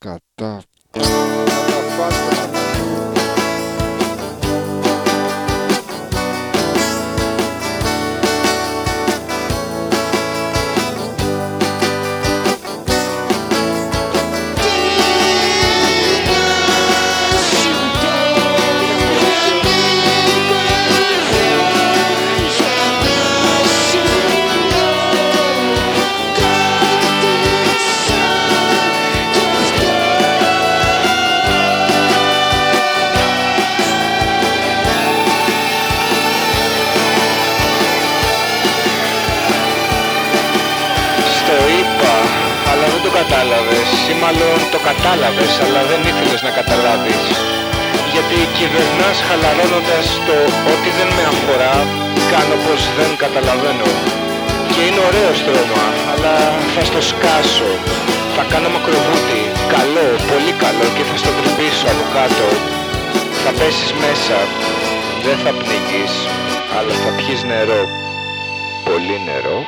Κατά. Κατάλαβες ή μάλλον το κατάλαβες, αλλά δεν ήθελες να καταλάβεις. Γιατί κυβερνάς χαλαρώνοντας το ότι δεν με αφορά, κάνω πως δεν καταλαβαίνω. Και είναι ωραίο στρώμα, αλλά θα στο σκάσω. Θα κάνω μακροβούτι, καλό, πολύ καλό και θα στο τρυπήσω από κάτω. Θα πέσεις μέσα, δεν θα πνιγείς, αλλά θα πιεις νερό. Πολύ νερό